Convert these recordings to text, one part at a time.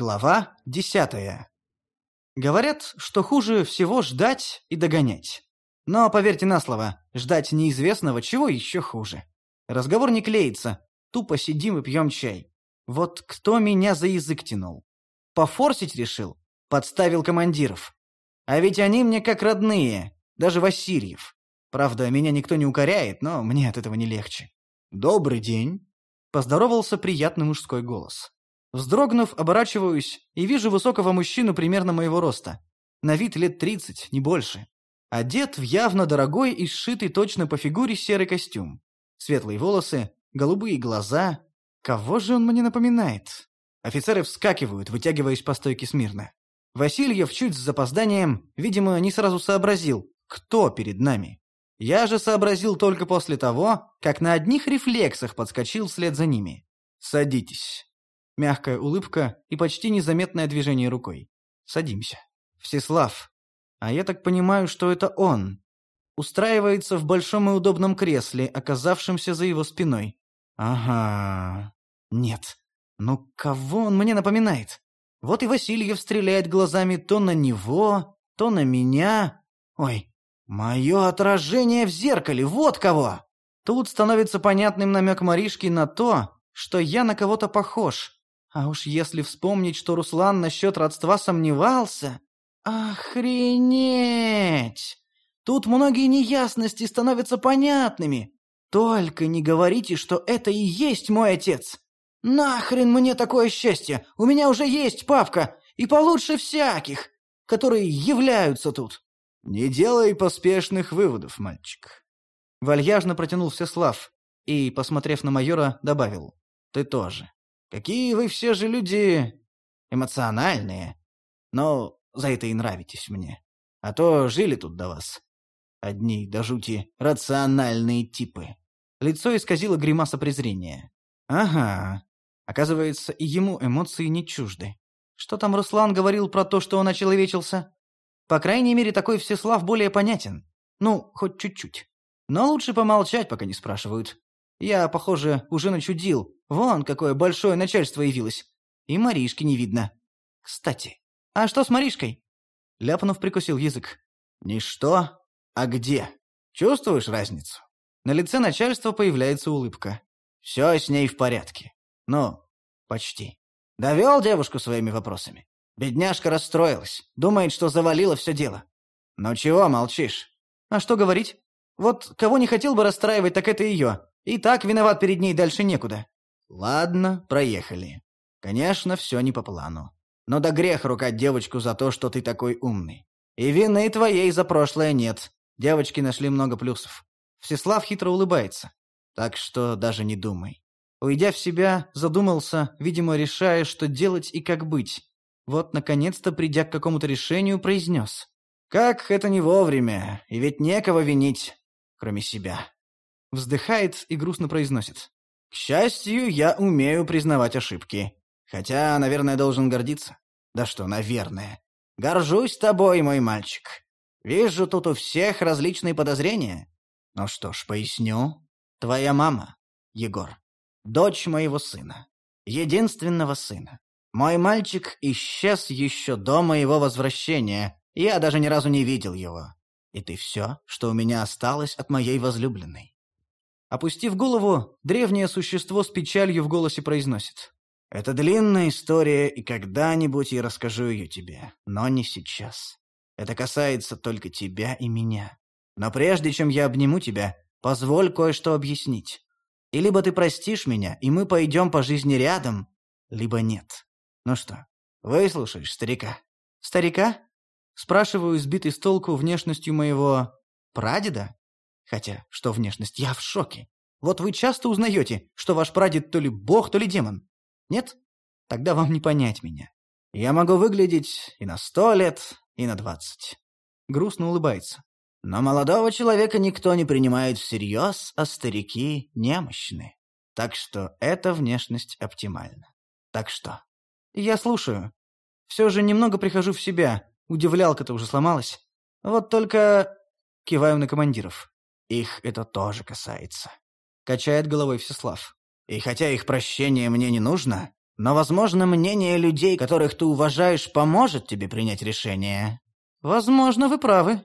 Глава десятая. Говорят, что хуже всего ждать и догонять. Но поверьте на слово, ждать неизвестного чего еще хуже. Разговор не клеится, тупо сидим и пьем чай. Вот кто меня за язык тянул? Пофорсить решил? Подставил командиров. А ведь они мне как родные, даже Васильев. Правда, меня никто не укоряет, но мне от этого не легче. «Добрый день», — поздоровался приятный мужской голос. Вздрогнув, оборачиваюсь и вижу высокого мужчину примерно моего роста. На вид лет тридцать, не больше. Одет в явно дорогой и сшитый точно по фигуре серый костюм. Светлые волосы, голубые глаза. Кого же он мне напоминает? Офицеры вскакивают, вытягиваясь по стойке смирно. Васильев чуть с запозданием, видимо, не сразу сообразил, кто перед нами. Я же сообразил только после того, как на одних рефлексах подскочил вслед за ними. «Садитесь». Мягкая улыбка и почти незаметное движение рукой. Садимся. Всеслав. А я так понимаю, что это он. Устраивается в большом и удобном кресле, оказавшемся за его спиной. Ага. Нет. Ну кого он мне напоминает? Вот и Васильев стреляет глазами то на него, то на меня. Ой, мое отражение в зеркале, вот кого! Тут становится понятным намек Маришки на то, что я на кого-то похож. А уж если вспомнить, что Руслан насчет родства сомневался... Охренеть! Тут многие неясности становятся понятными. Только не говорите, что это и есть мой отец. Нахрен мне такое счастье? У меня уже есть папка, и получше всяких, которые являются тут. Не делай поспешных выводов, мальчик. Вальяжно протянул Всеслав и, посмотрев на майора, добавил. Ты тоже. Какие вы все же люди эмоциональные. Но за это и нравитесь мне. А то жили тут до вас. Одни до жути рациональные типы. Лицо исказило гримаса презрения. Ага. Оказывается, и ему эмоции не чужды. Что там Руслан говорил про то, что он очеловечился? По крайней мере, такой Всеслав более понятен. Ну, хоть чуть-чуть. Но лучше помолчать, пока не спрашивают. Я, похоже, уже начудил. Вон, какое большое начальство явилось. И Маришки не видно. Кстати, а что с Маришкой? Ляпанов прикусил язык. Не что, а где. Чувствуешь разницу? На лице начальства появляется улыбка. Все с ней в порядке. Ну, почти. Довел девушку своими вопросами. Бедняжка расстроилась. Думает, что завалила все дело. Ну чего молчишь? А что говорить? Вот кого не хотел бы расстраивать, так это ее. И так виноват перед ней дальше некуда. Ладно, проехали. Конечно, все не по плану. Но да грех ругать девочку за то, что ты такой умный. И вины твоей за прошлое нет. Девочки нашли много плюсов. Всеслав хитро улыбается. Так что даже не думай. Уйдя в себя, задумался, видимо, решая, что делать и как быть. Вот, наконец-то, придя к какому-то решению, произнес. «Как это не вовремя, и ведь некого винить, кроме себя». Вздыхает и грустно произносит. «К счастью, я умею признавать ошибки. Хотя, наверное, должен гордиться. Да что, наверное. Горжусь тобой, мой мальчик. Вижу тут у всех различные подозрения. Ну что ж, поясню. Твоя мама, Егор, дочь моего сына. Единственного сына. Мой мальчик исчез еще до моего возвращения. Я даже ни разу не видел его. И ты все, что у меня осталось от моей возлюбленной. Опустив голову, древнее существо с печалью в голосе произносит. «Это длинная история, и когда-нибудь я расскажу ее тебе, но не сейчас. Это касается только тебя и меня. Но прежде чем я обниму тебя, позволь кое-что объяснить. И либо ты простишь меня, и мы пойдем по жизни рядом, либо нет. Ну что, выслушаешь старика?» «Старика?» Спрашиваю, сбитый с толку внешностью моего... прадеда? Хотя, что внешность, я в шоке. Вот вы часто узнаете, что ваш прадед то ли бог, то ли демон. Нет? Тогда вам не понять меня. Я могу выглядеть и на сто лет, и на двадцать. Грустно улыбается. Но молодого человека никто не принимает всерьез, а старики немощны. Так что эта внешность оптимальна. Так что? Я слушаю. Все же немного прихожу в себя. Удивлялка-то уже сломалась. Вот только... Киваю на командиров. Их это тоже касается. Качает головой Всеслав. И хотя их прощение мне не нужно, Но, возможно, мнение людей, которых ты уважаешь, поможет тебе принять решение. Возможно, вы правы.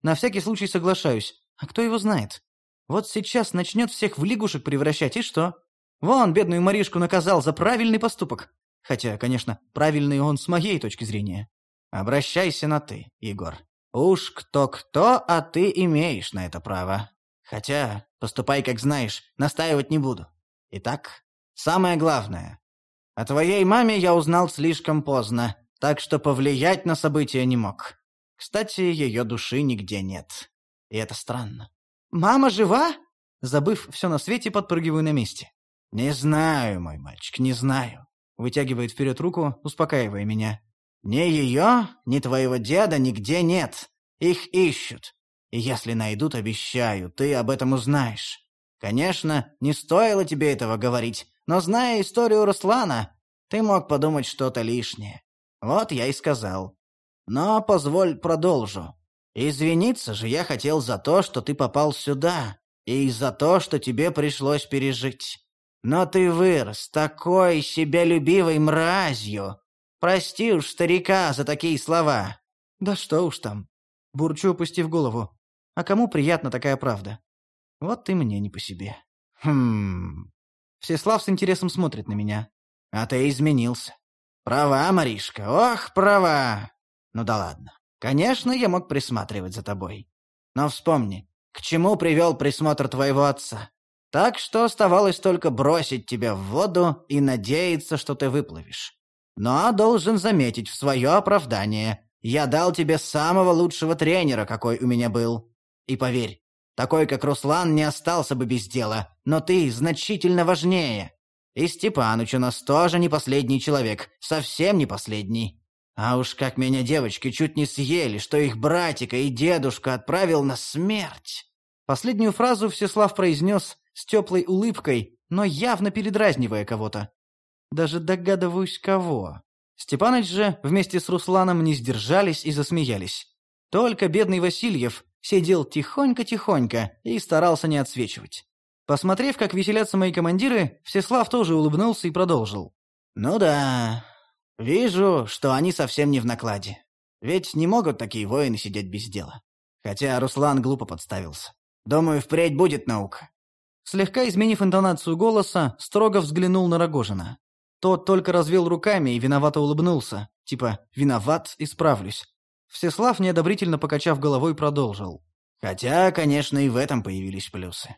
На всякий случай соглашаюсь. А кто его знает? Вот сейчас начнет всех в лягушек превращать, и что? Вон, бедную Маришку наказал за правильный поступок. Хотя, конечно, правильный он с моей точки зрения. Обращайся на «ты», Егор. Уж кто-кто, а ты имеешь на это право. Хотя, поступай как знаешь, настаивать не буду. Итак, самое главное. О твоей маме я узнал слишком поздно, так что повлиять на события не мог. Кстати, ее души нигде нет. И это странно. «Мама жива?» Забыв все на свете, подпрыгиваю на месте. «Не знаю, мой мальчик, не знаю», — вытягивает вперед руку, успокаивая меня. «Ни ее, ни твоего деда нигде нет. Их ищут. И если найдут, обещаю, ты об этом узнаешь. Конечно, не стоило тебе этого говорить, но зная историю Руслана, ты мог подумать что-то лишнее. Вот я и сказал. Но позволь продолжу. Извиниться же я хотел за то, что ты попал сюда, и за то, что тебе пришлось пережить. Но ты вырос такой себялюбивой мразью. Прости уж старика за такие слова. Да что уж там. Бурчу, опустив голову. А кому приятна такая правда? Вот и мне не по себе. Хм. Всеслав с интересом смотрит на меня. А ты изменился. Права, Маришка, ох, права. Ну да ладно. Конечно, я мог присматривать за тобой. Но вспомни, к чему привел присмотр твоего отца. Так что оставалось только бросить тебя в воду и надеяться, что ты выплывешь. Но должен заметить в свое оправдание. Я дал тебе самого лучшего тренера, какой у меня был. И поверь, такой, как Руслан, не остался бы без дела, но ты значительно важнее. И Степаныч у нас тоже не последний человек, совсем не последний. А уж как меня девочки чуть не съели, что их братика и дедушка отправил на смерть. Последнюю фразу Всеслав произнес с теплой улыбкой, но явно передразнивая кого-то. Даже догадываюсь, кого. Степаныч же вместе с Русланом не сдержались и засмеялись. Только бедный Васильев сидел тихонько-тихонько и старался не отсвечивать. Посмотрев, как веселятся мои командиры, Всеслав тоже улыбнулся и продолжил. «Ну да, Вижу, что они совсем не в накладе. Ведь не могут такие воины сидеть без дела. Хотя Руслан глупо подставился. Думаю, впредь будет наука. Слегка изменив интонацию голоса, строго взглянул на Рогожина. Тот только развел руками и виновато улыбнулся. Типа «виноват, исправлюсь». Всеслав, неодобрительно покачав головой, продолжил. «Хотя, конечно, и в этом появились плюсы.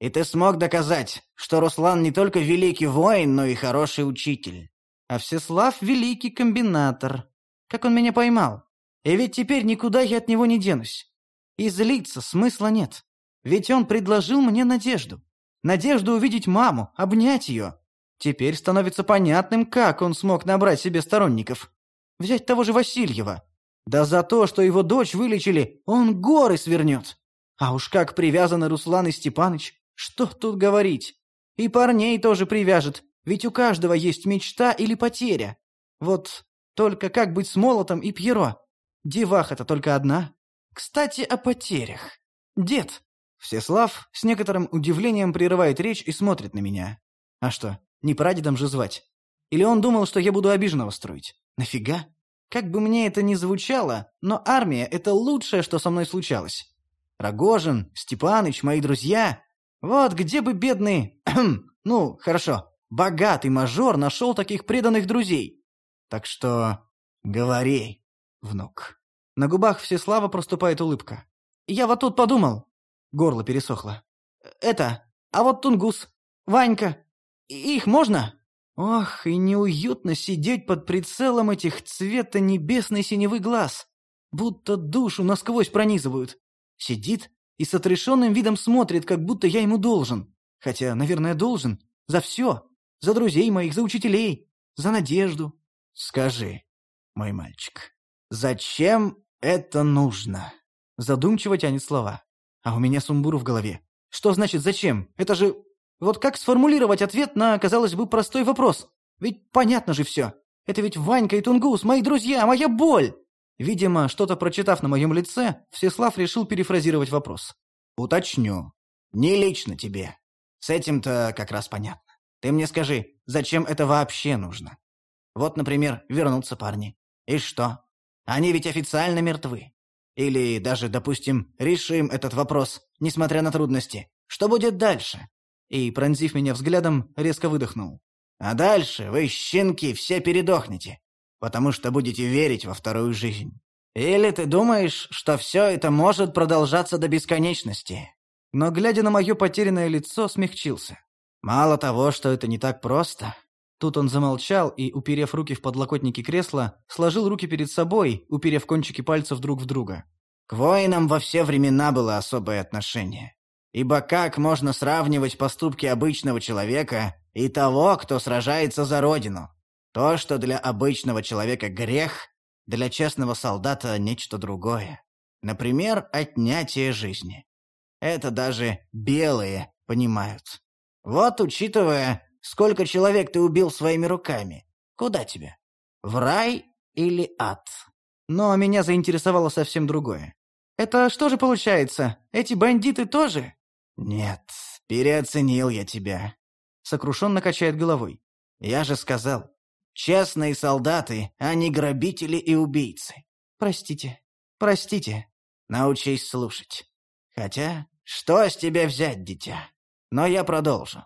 И ты смог доказать, что Руслан не только великий воин, но и хороший учитель. А Всеслав — великий комбинатор. Как он меня поймал? И ведь теперь никуда я от него не денусь. И злиться смысла нет. Ведь он предложил мне надежду. Надежду увидеть маму, обнять ее. Теперь становится понятным, как он смог набрать себе сторонников. Взять того же Васильева. Да за то, что его дочь вылечили, он горы свернет. А уж как привязаны Руслан и Степаныч, что тут говорить. И парней тоже привяжет, ведь у каждого есть мечта или потеря. Вот только как быть с Молотом и Пьеро? Деваха-то только одна. Кстати, о потерях. Дед. Всеслав с некоторым удивлением прерывает речь и смотрит на меня. А что, не прадедом же звать? Или он думал, что я буду обиженного строить? Нафига? Как бы мне это ни звучало, но армия — это лучшее, что со мной случалось. Рогожин, Степаныч, мои друзья. Вот где бы бедные... ну, хорошо, Богатый мажор нашел таких преданных друзей. Так что говори, внук. На губах Всеслава проступает улыбка. Я вот тут подумал. Горло пересохло. Это, а вот Тунгус, Ванька, их можно? Ох, и неуютно сидеть под прицелом этих цвета небесной синевы глаз. Будто душу насквозь пронизывают. Сидит и с отрешенным видом смотрит, как будто я ему должен. Хотя, наверное, должен. За все. За друзей моих, за учителей, за надежду. Скажи, мой мальчик, зачем это нужно? Задумчиво тянет слова. А у меня сумбур в голове. Что значит «зачем»? Это же... Вот как сформулировать ответ на, казалось бы, простой вопрос? Ведь понятно же все. Это ведь Ванька и Тунгус, мои друзья, моя боль. Видимо, что-то прочитав на моем лице, Всеслав решил перефразировать вопрос. «Уточню. Не лично тебе. С этим-то как раз понятно. Ты мне скажи, зачем это вообще нужно? Вот, например, вернутся парни. И что? Они ведь официально мертвы. Или даже, допустим, решим этот вопрос, несмотря на трудности. Что будет дальше? И, пронзив меня взглядом, резко выдохнул. А дальше вы, щенки, все передохнете, потому что будете верить во вторую жизнь. Или ты думаешь, что все это может продолжаться до бесконечности? Но, глядя на мое потерянное лицо, смягчился. Мало того, что это не так просто. Тут он замолчал и, уперев руки в подлокотники кресла, сложил руки перед собой, уперев кончики пальцев друг в друга. К воинам во все времена было особое отношение. Ибо как можно сравнивать поступки обычного человека и того, кто сражается за родину? То, что для обычного человека грех, для честного солдата нечто другое. Например, отнятие жизни. Это даже белые понимают. Вот, учитывая, сколько человек ты убил своими руками, куда тебе? В рай или ад? Но меня заинтересовало совсем другое. Это что же получается? Эти бандиты тоже? Нет, переоценил я тебя. Сокрушенно качает головой. Я же сказал, честные солдаты, а не грабители и убийцы. Простите, простите. Научись слушать. Хотя, что с тебя взять, дитя? Но я продолжу.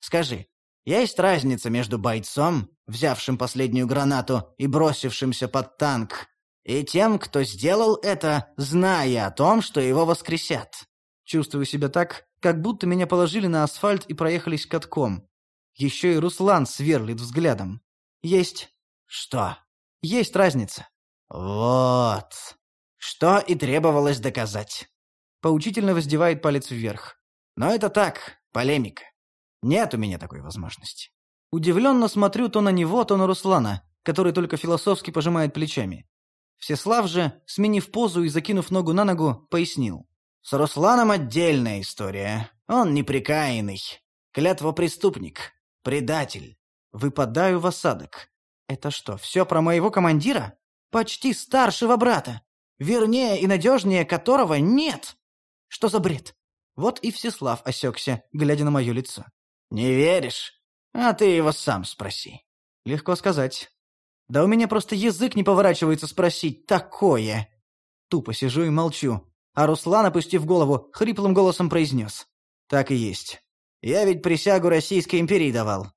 Скажи, есть разница между бойцом, взявшим последнюю гранату и бросившимся под танк, и тем, кто сделал это, зная о том, что его воскресят? Чувствую себя так, как будто меня положили на асфальт и проехались катком. Еще и Руслан сверлит взглядом. Есть... Что? Есть разница. Вот. Что и требовалось доказать. Поучительно воздевает палец вверх. Но это так, полемика. Нет у меня такой возможности. Удивленно смотрю то на него, то на Руслана, который только философски пожимает плечами. Всеслав же, сменив позу и закинув ногу на ногу, пояснил. «С Русланом отдельная история. Он неприкаянный. Клятвопреступник. Предатель. Выпадаю в осадок. Это что, все про моего командира? Почти старшего брата. Вернее и надежнее которого нет. Что за бред? Вот и Всеслав осекся, глядя на мое лицо. «Не веришь? А ты его сам спроси». «Легко сказать. Да у меня просто язык не поворачивается спросить такое». Тупо сижу и молчу, а Руслан, опустив голову, хриплым голосом произнес. «Так и есть. Я ведь присягу Российской империи давал».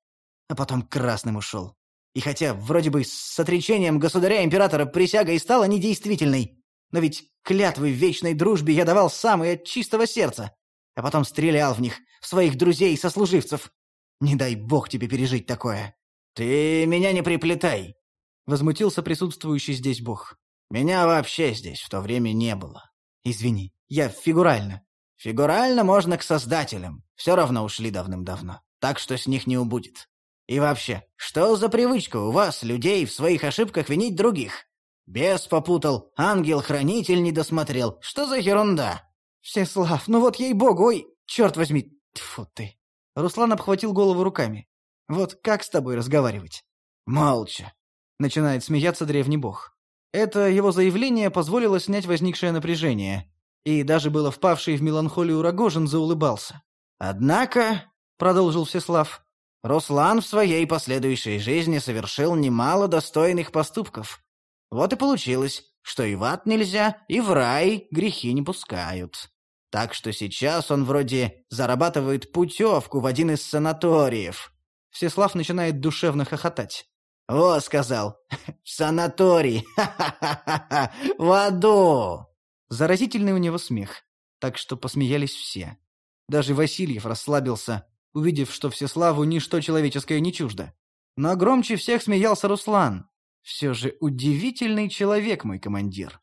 А потом красным ушел. И хотя вроде бы с отречением государя-императора присяга и стала недействительной, но ведь клятвы вечной дружбе я давал сам и от чистого сердца а потом стрелял в них, в своих друзей и сослуживцев. Не дай бог тебе пережить такое. Ты меня не приплетай, возмутился присутствующий здесь бог. Меня вообще здесь в то время не было. Извини, я фигурально. Фигурально можно к создателям. Все равно ушли давным-давно. Так что с них не убудет. И вообще, что за привычка у вас, людей, в своих ошибках винить других? Бес попутал, ангел-хранитель не досмотрел. Что за ерунда? «Всеслав, ну вот ей-богу, ой, черт возьми, тьфу ты!» Руслан обхватил голову руками. «Вот как с тобой разговаривать?» «Молча!» — начинает смеяться древний бог. Это его заявление позволило снять возникшее напряжение, и даже было впавший в меланхолию Рогожин заулыбался. «Однако», — продолжил Всеслав, — «Руслан в своей последующей жизни совершил немало достойных поступков. Вот и получилось, что и в ад нельзя, и в рай грехи не пускают. Так что сейчас он вроде зарабатывает путевку в один из санаториев. Всеслав начинает душевно хохотать. «О, — сказал, — в санаторий! Ха-ха-ха-ха! В аду!» Заразительный у него смех, так что посмеялись все. Даже Васильев расслабился, увидев, что Всеславу ничто человеческое не чуждо. Но громче всех смеялся Руслан. Все же удивительный человек мой командир.